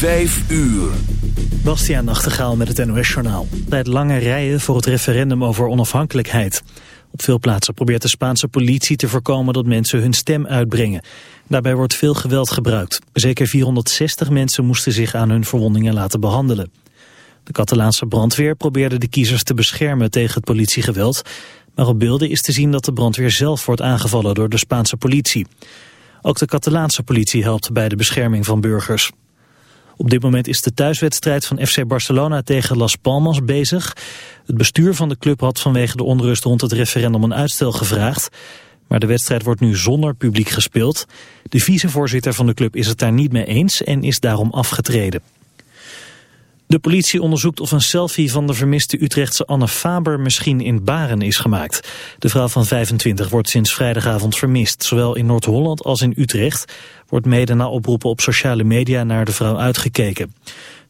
Vijf uur. Bastiaan Nachtegaal met het NOS-journaal. Bij lange rijen voor het referendum over onafhankelijkheid. Op veel plaatsen probeert de Spaanse politie te voorkomen dat mensen hun stem uitbrengen. Daarbij wordt veel geweld gebruikt. Zeker 460 mensen moesten zich aan hun verwondingen laten behandelen. De Catalaanse brandweer probeerde de kiezers te beschermen tegen het politiegeweld. Maar op beelden is te zien dat de brandweer zelf wordt aangevallen door de Spaanse politie. Ook de Catalaanse politie helpt bij de bescherming van burgers. Op dit moment is de thuiswedstrijd van FC Barcelona tegen Las Palmas bezig. Het bestuur van de club had vanwege de onrust rond het referendum een uitstel gevraagd. Maar de wedstrijd wordt nu zonder publiek gespeeld. De vicevoorzitter van de club is het daar niet mee eens en is daarom afgetreden. De politie onderzoekt of een selfie van de vermiste Utrechtse Anne Faber misschien in Baren is gemaakt. De vrouw van 25 wordt sinds vrijdagavond vermist. Zowel in Noord-Holland als in Utrecht wordt mede na oproepen op sociale media naar de vrouw uitgekeken.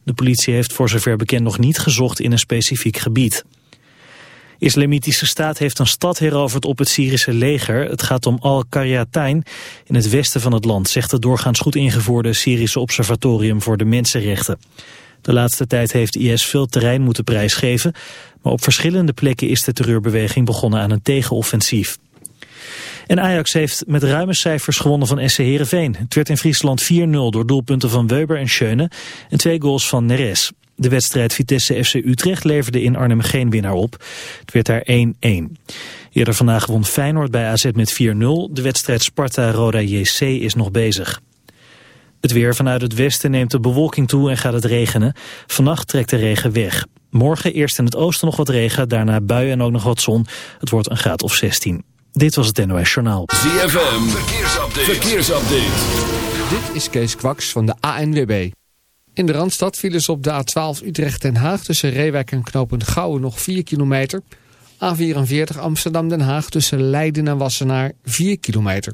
De politie heeft voor zover bekend nog niet gezocht in een specifiek gebied. Islamitische staat heeft een stad heroverd op het Syrische leger. Het gaat om Al-Qaryatain in het westen van het land, zegt het doorgaans goed ingevoerde Syrische Observatorium voor de Mensenrechten. De laatste tijd heeft IS veel terrein moeten prijsgeven, maar op verschillende plekken is de terreurbeweging begonnen aan een tegenoffensief. En Ajax heeft met ruime cijfers gewonnen van SC Heerenveen. Het werd in Friesland 4-0 door doelpunten van Weber en Schöne en twee goals van Neres. De wedstrijd Vitesse FC Utrecht leverde in Arnhem geen winnaar op. Het werd daar 1-1. Eerder vandaag won Feyenoord bij AZ met 4-0. De wedstrijd Sparta-Roda JC is nog bezig. Het weer vanuit het westen neemt de bewolking toe en gaat het regenen. Vannacht trekt de regen weg. Morgen eerst in het oosten nog wat regen, daarna buien en ook nog wat zon. Het wordt een graad of 16. Dit was het NOS Journaal. ZFM, verkeersupdate. verkeersupdate. Dit is Kees Kwaks van de ANWB. In de Randstad vielen ze op de A12 Utrecht-Den Haag... tussen Reewijk en Knopend Gouwen nog 4 kilometer. A44 Amsterdam-Den Haag tussen Leiden en Wassenaar 4 kilometer.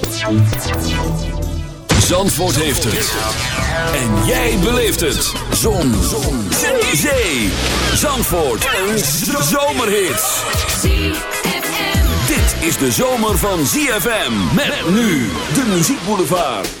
Zandvoort heeft het. En jij beleeft het. Zon. Zon. Zee. Zandvoort. Een zomerhit. Dit is de zomer van ZFM. Met nu de muziekboulevard.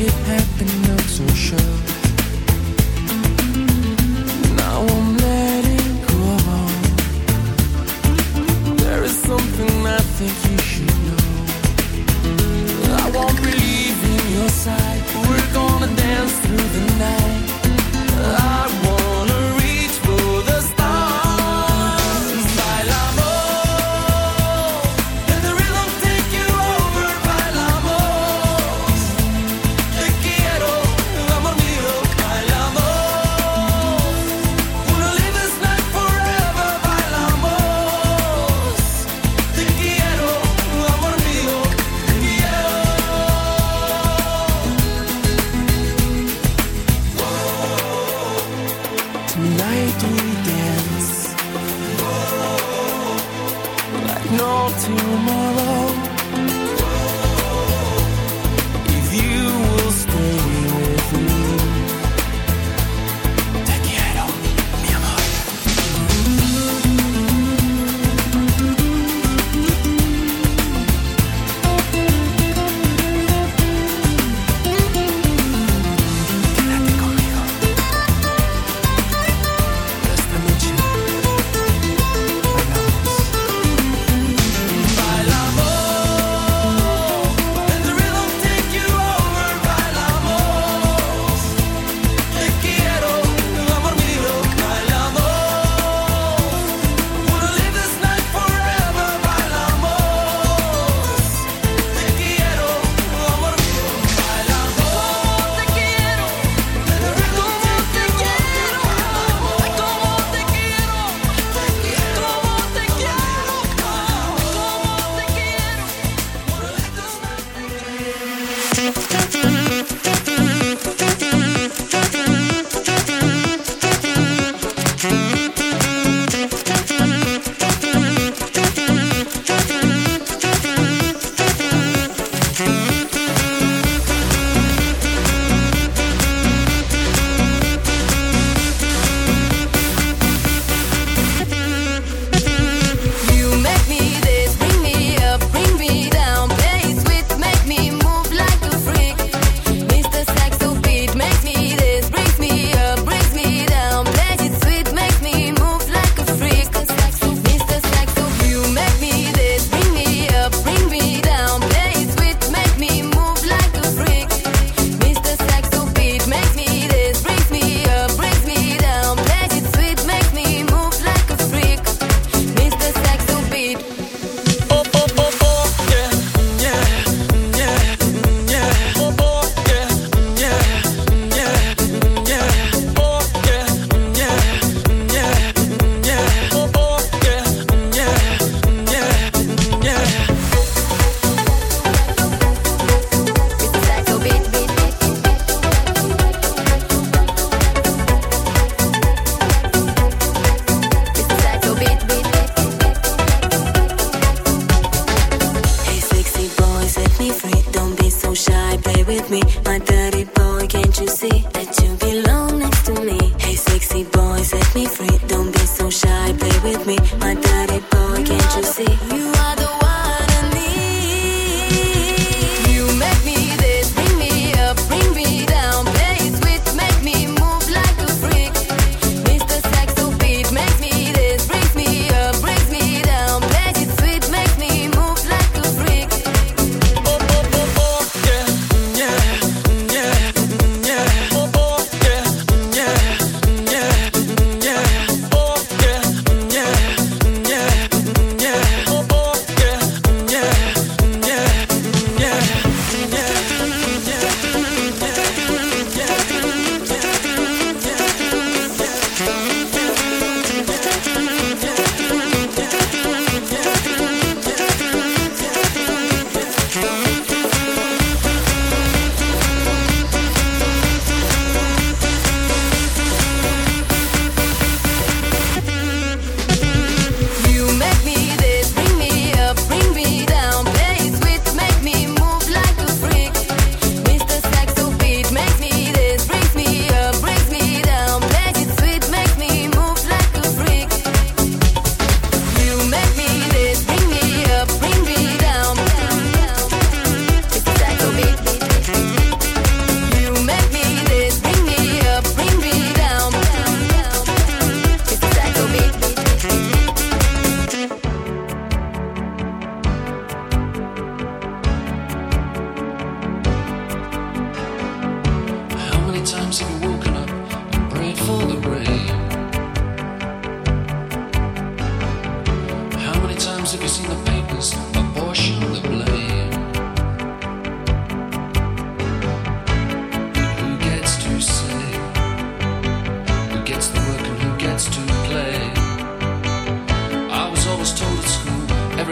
it happened, I'm so sure.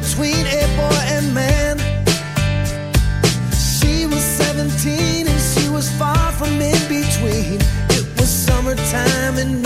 between a boy and man. She was 17 and she was far from in between. It was summertime and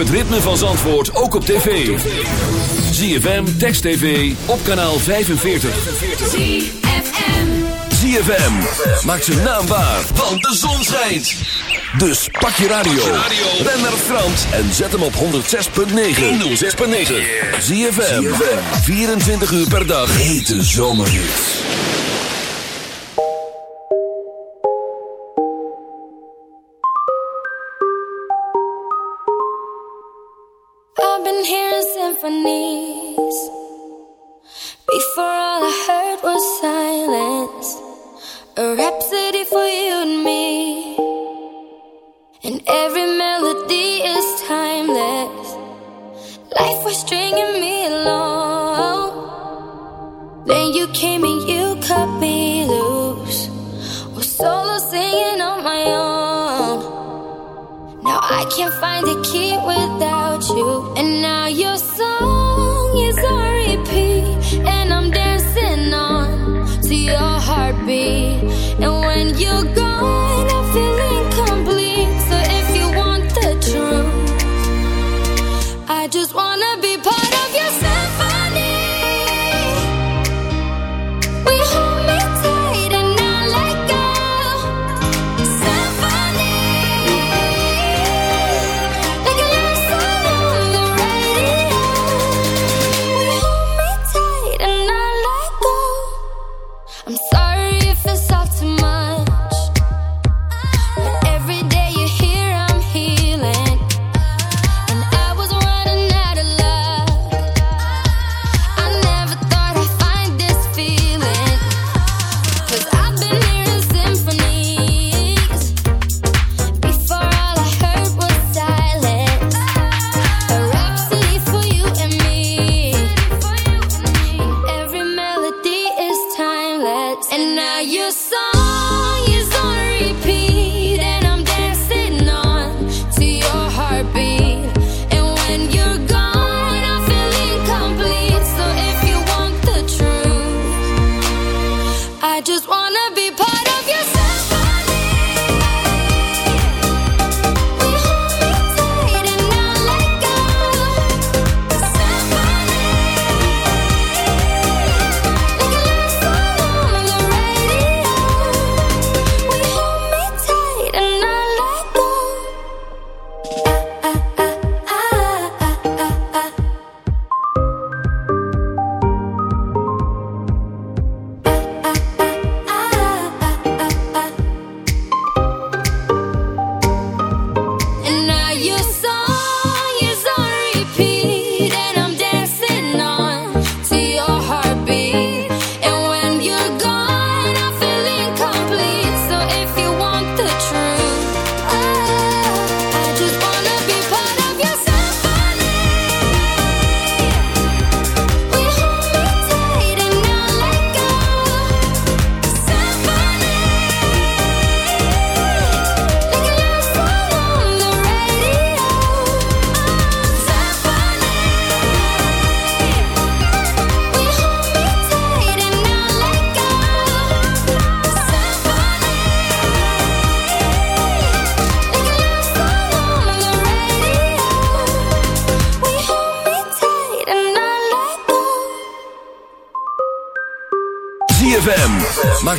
het ritme van Zandvoort ook op tv. ZFM, Text TV, op kanaal 45. ZFM. ZFM, maak zijn naam waar, want de zon schijnt. Dus pak je radio, ben naar Frans en zet hem op 106.9. 106.9. ZFM, 24 uur per dag, hete zomerhits.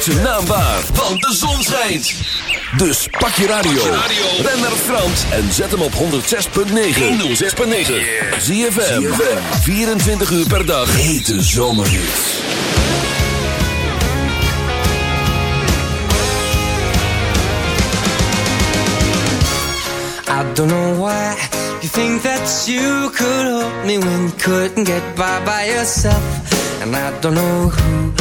maakt zijn naam waar, want de zon schijnt. Dus pak je radio, ren naar Frans en zet hem op 106.9. 106.9. Zie je 24 uur per dag. Hete zomerhits. I don't know why you think that you could help me when you couldn't get by by yourself. And I don't know who.